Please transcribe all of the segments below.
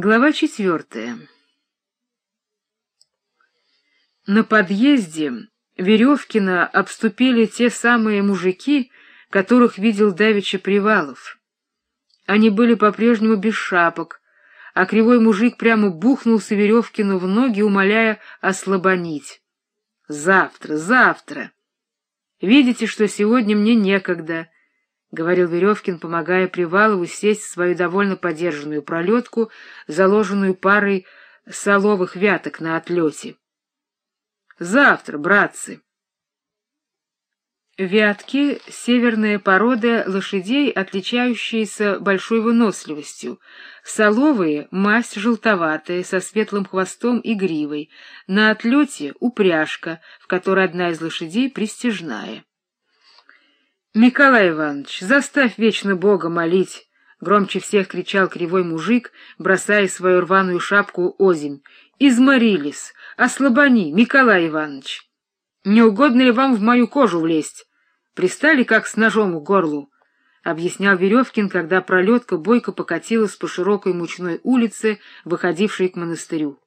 Глава четвертая. На подъезде Веревкина обступили те самые мужики, которых видел давеча Привалов. Они были по-прежнему без шапок, а кривой мужик прямо бухнулся Веревкину в ноги, умоляя ослабонить. «Завтра, завтра! Видите, что сегодня мне некогда!» — говорил Веревкин, помогая Привалову сесть в свою довольно подержанную пролетку, заложенную парой соловых вяток на отлете. — Завтра, братцы! Вятки — северная порода лошадей, отличающиеся большой выносливостью. Соловые — масть желтоватая, со светлым хвостом и гривой. На отлете — упряжка, в которой одна из лошадей пристежная. Николай Иванович, заставь вечно Бога молить! — громче всех кричал кривой мужик, бросая свою рваную шапку озимь. — Изморились! Ослабони, Николай Иванович! Не угодно ли вам в мою кожу влезть? Пристали, как с ножом к горлу, — объяснял Веревкин, когда пролетка бойко покатилась по широкой мучной улице, выходившей к монастырю.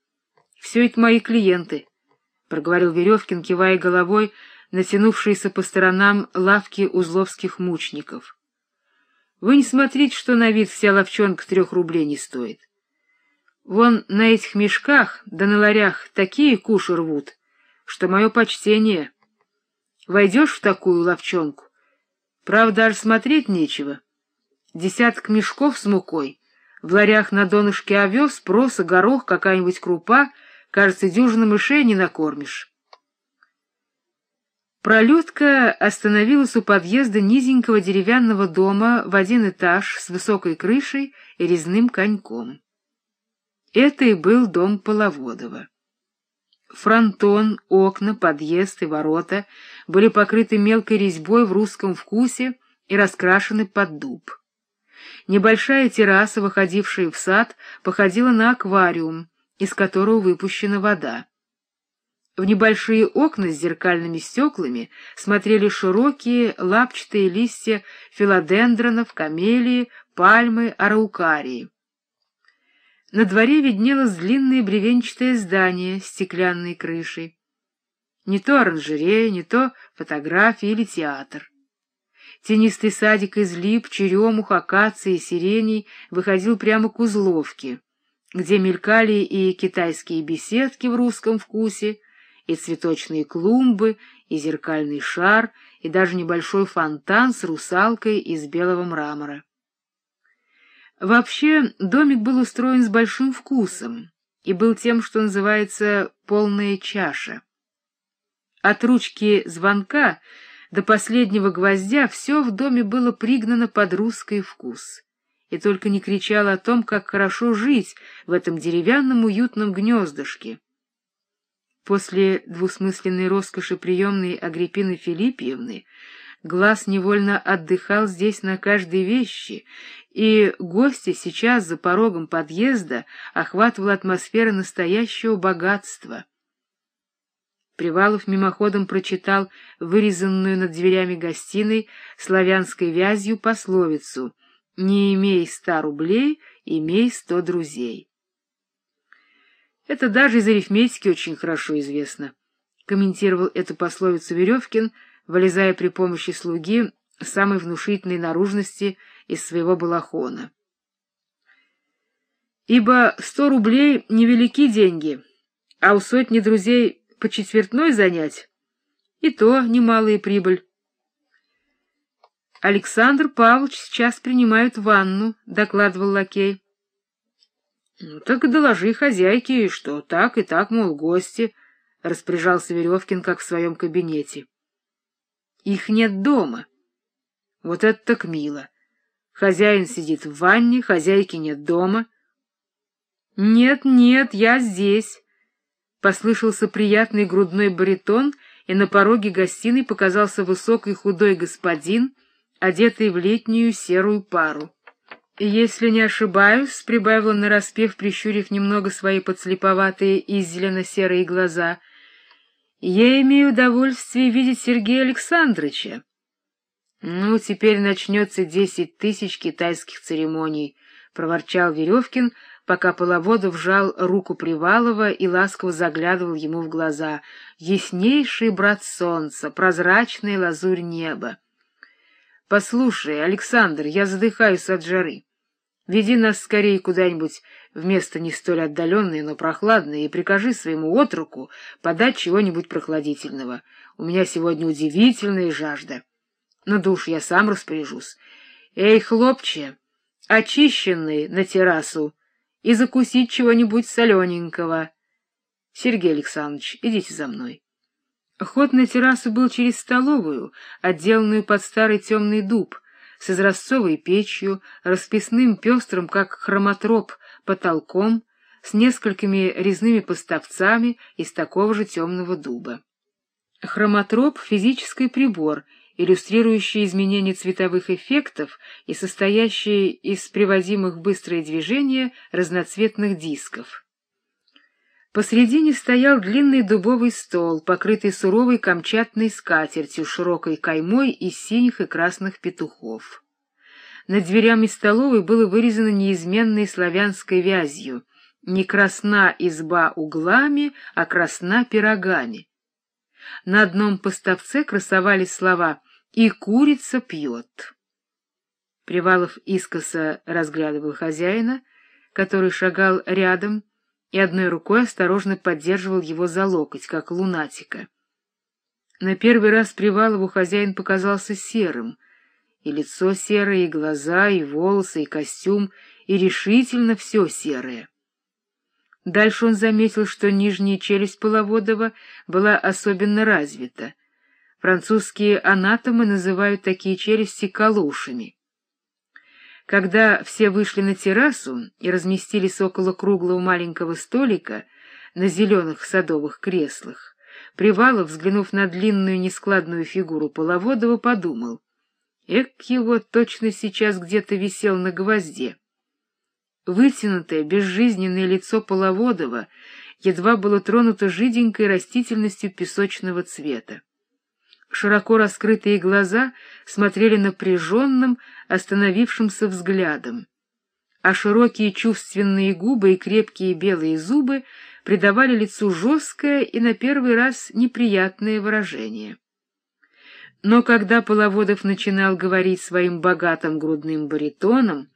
— Все это мои клиенты, — проговорил Веревкин, кивая головой, — натянувшиеся по сторонам лавки узловских мучников. Вы не смотрите, что на вид вся ловчонка трех рублей не стоит. Вон на этих мешках да на ларях такие куши рвут, что мое почтение. Войдешь в такую ловчонку, правда, даже смотреть нечего. Десяток мешков с мукой, в ларях на донышке овес, проса, горох, какая-нибудь крупа, кажется, дюжина мышей не накормишь. Пролетка остановилась у подъезда низенького деревянного дома в один этаж с высокой крышей и резным коньком. Это и был дом Половодова. Фронтон, окна, подъезд и ворота были покрыты мелкой резьбой в русском вкусе и раскрашены под дуб. Небольшая терраса, выходившая в сад, походила на аквариум, из которого выпущена вода. В небольшие окна с зеркальными стеклами смотрели широкие лапчатые листья филодендронов, камелии, пальмы, араукарии. На дворе виднелось длинное бревенчатое здание с стеклянной крышей. Не то оранжерея, не то фотография или театр. Тенистый садик из лип, черемух, акации и сиреней выходил прямо к Узловке, где мелькали и китайские беседки в русском вкусе, и цветочные клумбы, и зеркальный шар, и даже небольшой фонтан с русалкой из белого мрамора. Вообще, домик был устроен с большим вкусом и был тем, что называется «полная чаша». От ручки звонка до последнего гвоздя все в доме было пригнано под русский вкус, и только не кричало о том, как хорошо жить в этом деревянном уютном гнездышке, После двусмысленной роскоши приемной Агриппины Филиппьевны глаз невольно отдыхал здесь на каждой вещи, и гости сейчас за порогом подъезда охватывала атмосфера настоящего богатства. Привалов мимоходом прочитал вырезанную над дверями гостиной славянской вязью пословицу «Не имей ста рублей, имей сто друзей». Это даже из арифметики очень хорошо известно, — комментировал эту пословицу Веревкин, вылезая при помощи слуги самой внушительной наружности из своего балахона. Ибо сто рублей — невелики деньги, а у сотни друзей по четвертной занять — и то немалая прибыль. Александр Павлович сейчас принимают ванну, — докладывал лакей. Ну, так доложи хозяйке, что так и так, мол, гости, — распоряжался Веревкин, как в своем кабинете. Их нет дома. Вот это так мило. Хозяин сидит в ванне, хозяйки нет дома. Нет, нет, я здесь. Послышался приятный грудной баритон, и на пороге гостиной показался высокий худой господин, одетый в летнюю серую пару. «Если не ошибаюсь», — прибавил нараспев, прищурив немного свои подслеповатые и зелено-серые глаза, — «я имею удовольствие видеть Сергея Александровича». «Ну, теперь начнется десять тысяч китайских церемоний», — проворчал Веревкин, пока Половодов вжал руку Привалова и ласково заглядывал ему в глаза. Яснейший брат солнца, прозрачная лазурь неба. — Послушай, Александр, я задыхаюсь от жары. Веди нас скорее куда-нибудь в место не столь отдаленное, но прохладное, и прикажи своему отруку подать чего-нибудь прохладительного. У меня сегодня удивительная жажда. На душ я сам распоряжусь. Эй, хлопче, очищенный на террасу, и закусить чего-нибудь солененького. Сергей Александрович, идите за мной. Ход на террасу был через столовую, отделанную под старый темный дуб, с изразцовой печью, расписным пестрым, как хромотроп, потолком, с несколькими резными поставцами из такого же темного дуба. Хромотроп — физический прибор, иллюстрирующий изменение цветовых эффектов и состоящий из приводимых в быстрое движение разноцветных дисков. Посредине стоял длинный дубовый стол, покрытый суровой камчатной скатертью, широкой каймой из синих и красных петухов. Над дверями столовой было вырезано неизменной славянской вязью «Не красна изба углами, а красна пирогами». На одном поставце красовались слова «И курица пьет». Привалов искоса разглядывал хозяина, который шагал рядом, и одной рукой осторожно поддерживал его за локоть, как лунатика. На первый раз Привалову хозяин показался серым, и лицо серое, и глаза, и волосы, и костюм, и решительно все серое. Дальше он заметил, что нижняя челюсть Половодова была особенно развита. Французские анатомы называют такие челюсти калушами. Когда все вышли на террасу и разместились около круглого маленького столика на зеленых садовых креслах, Привалов, взглянув на длинную нескладную фигуру Половодова, подумал, «Эк, его точно сейчас где-то висел на гвозде». Вытянутое, безжизненное лицо Половодова едва было тронуто жиденькой растительностью песочного цвета. Широко раскрытые глаза смотрели напряженным, остановившимся взглядом, а широкие чувственные губы и крепкие белые зубы придавали лицу жесткое и на первый раз неприятное выражение. Но когда Половодов начинал говорить своим богатым грудным баритоном,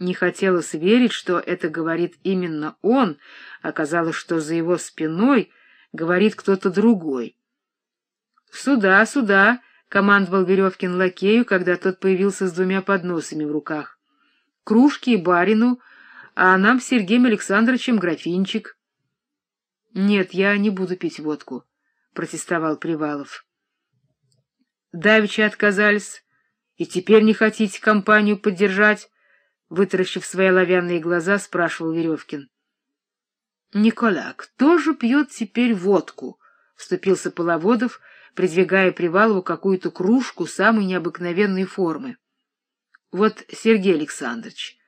не хотелось верить, что это говорит именно он, оказалось, что за его спиной говорит кто-то другой. «Сюда, сюда!» — командовал Веревкин лакею, когда тот появился с двумя подносами в руках. «Кружки и барину, а нам с Сергеем Александровичем графинчик». «Нет, я не буду пить водку», — протестовал Привалов. «Давеча отказались, и теперь не хотите компанию поддержать?» Вытаращив свои оловянные глаза, спрашивал Веревкин. — Никола, кто же пьет теперь водку? — вступился Половодов, придвигая Привалову какую-то кружку самой необыкновенной формы. — Вот, Сергей Александрович,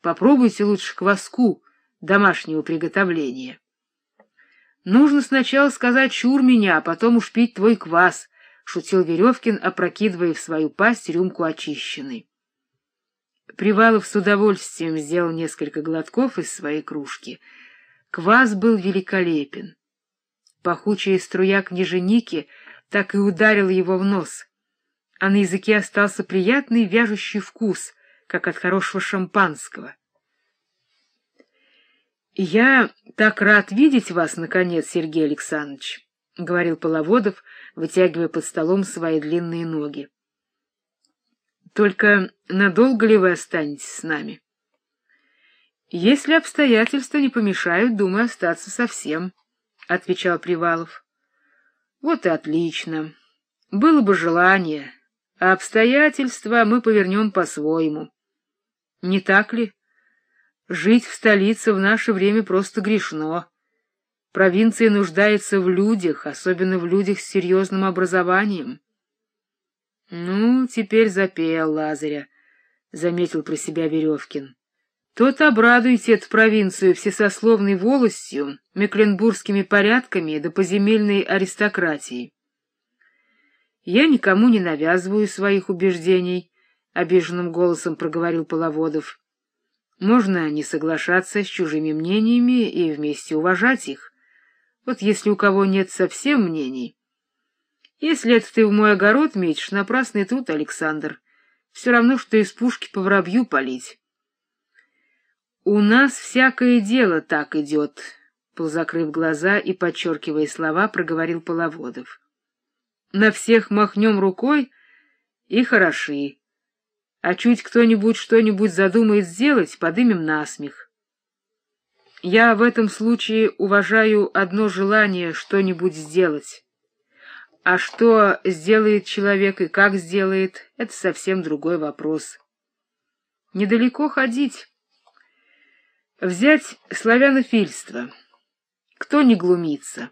попробуйте лучше кваску домашнего приготовления. — Нужно сначала сказать «чур меня», а потом уж пить твой квас, — шутил Веревкин, опрокидывая в свою пасть рюмку очищенной. Привалов с удовольствием сделал несколько глотков из своей кружки. Квас был великолепен. Пахучая струя княженики так и ударила его в нос, а на языке остался приятный вяжущий вкус, как от хорошего шампанского. — Я так рад видеть вас, наконец, Сергей Александрович, — говорил Половодов, вытягивая под столом свои длинные ноги. Только надолго ли вы останетесь с нами? Если обстоятельства не помешают, думаю остаться совсем, — отвечал Привалов. Вот и отлично. Было бы желание, а обстоятельства мы повернем по-своему. Не так ли? Жить в столице в наше время просто грешно. Провинция нуждается в людях, особенно в людях с серьезным образованием. Ну, теперь запел Лазаря, — заметил про себя Веревкин. Тот обрадуйте эту провинцию всесословной волостью, мекленбургскими порядками да поземельной аристократией. Я никому не навязываю своих убеждений, — обиженным голосом проговорил Половодов. Можно не соглашаться с чужими мнениями и вместе уважать их. Вот если у кого нет совсем мнений... Если это ты в мой огород метишь, напрасный труд, Александр. Все равно, что из пушки по воробью палить. У нас всякое дело так идет, — полузакрыв глаза и подчеркивая слова, проговорил Половодов. На всех махнем рукой и хороши. А чуть кто-нибудь что-нибудь задумает сделать, подымем насмех. Я в этом случае уважаю одно желание что-нибудь сделать. А что сделает человек и как сделает, это совсем другой вопрос. Недалеко ходить. Взять славянофильство. Кто не глумится?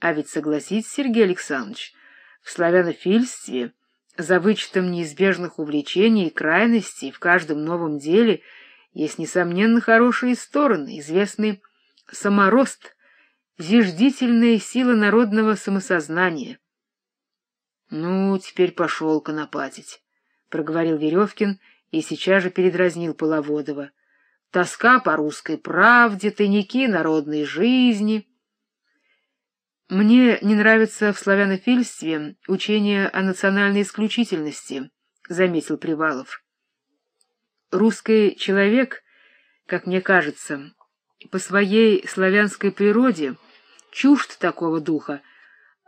А ведь согласитесь, Сергей Александрович, в славянофильстве, за вычетом неизбежных увлечений и крайностей в каждом новом деле, есть, несомненно, хорошие стороны, известный саморост — зиждительная сила народного самосознания. — Ну, теперь пошел конопатить, — проговорил Веревкин и сейчас же передразнил Половодова. — Тоска по русской правде, тайники народной жизни. — Мне не нравится в славянофильстве учение о национальной исключительности, — заметил Привалов. Русский человек, как мне кажется, по своей славянской природе — чужд такого духа,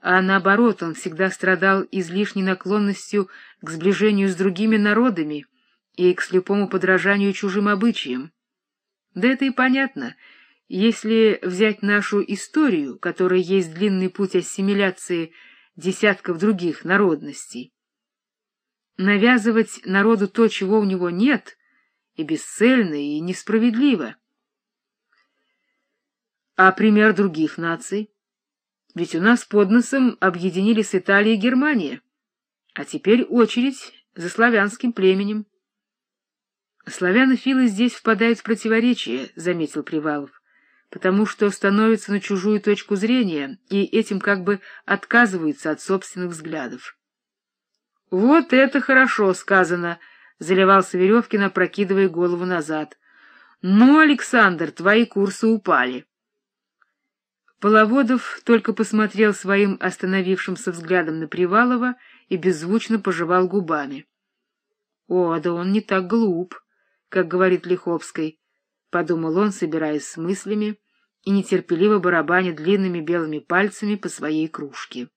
а наоборот, он всегда страдал излишней наклонностью к сближению с другими народами и к слепому подражанию чужим обычаям. Да это и понятно, если взять нашу историю, которая есть длинный путь ассимиляции десятков других народностей. Навязывать народу то, чего у него нет, и бесцельно, и несправедливо. А пример других наций? Ведь у нас под носом объединились Италия и Германия. А теперь очередь за славянским племенем. Славянофилы здесь впадают в противоречие, — заметил Привалов, потому что становятся на чужую точку зрения и этим как бы отказываются от собственных взглядов. — Вот это хорошо сказано, — заливался Веревкин, опрокидывая голову назад. — Ну, Александр, твои курсы упали. Половодов только посмотрел своим остановившимся взглядом на Привалова и беззвучно пожевал губами. — О, да он не так глуп, как говорит Лиховской, — подумал он, собираясь с мыслями и нетерпеливо барабаня длинными белыми пальцами по своей кружке.